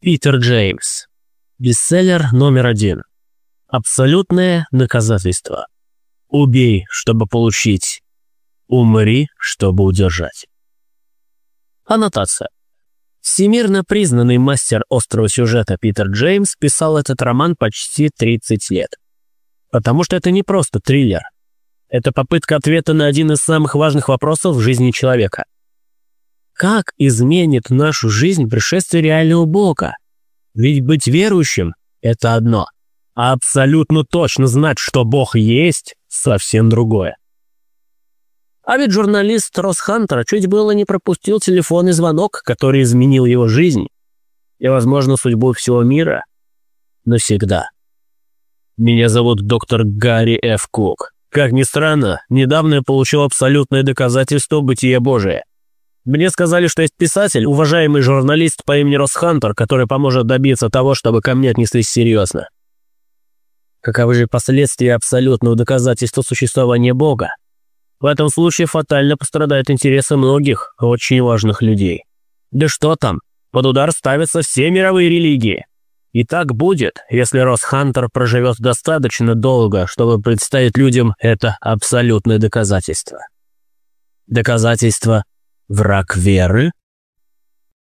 Питер Джеймс. Бестселлер номер один. Абсолютное доказательство. Убей, чтобы получить. Умри, чтобы удержать. Аннотация. Всемирно признанный мастер острого сюжета Питер Джеймс писал этот роман почти 30 лет. Потому что это не просто триллер. Это попытка ответа на один из самых важных вопросов в жизни человека. Как изменит нашу жизнь пришествие реального Бога? Ведь быть верующим – это одно, а абсолютно точно знать, что Бог есть – совсем другое. А ведь журналист Росс Хантер чуть было не пропустил телефонный звонок, который изменил его жизнь и, возможно, судьбу всего мира навсегда. Меня зовут доктор Гарри Ф. Кук. Как ни странно, недавно я получил абсолютное доказательство бытия Божия. Мне сказали, что есть писатель, уважаемый журналист по имени Росс Хантер, который поможет добиться того, чтобы ко мне отнеслись серьезно. Каковы же последствия абсолютного доказательства существования Бога? В этом случае фатально пострадают интересы многих очень важных людей. Да что там, под удар ставятся все мировые религии. И так будет, если Росс Хантер проживет достаточно долго, чтобы представить людям это абсолютное доказательство. Доказательство «враг веры»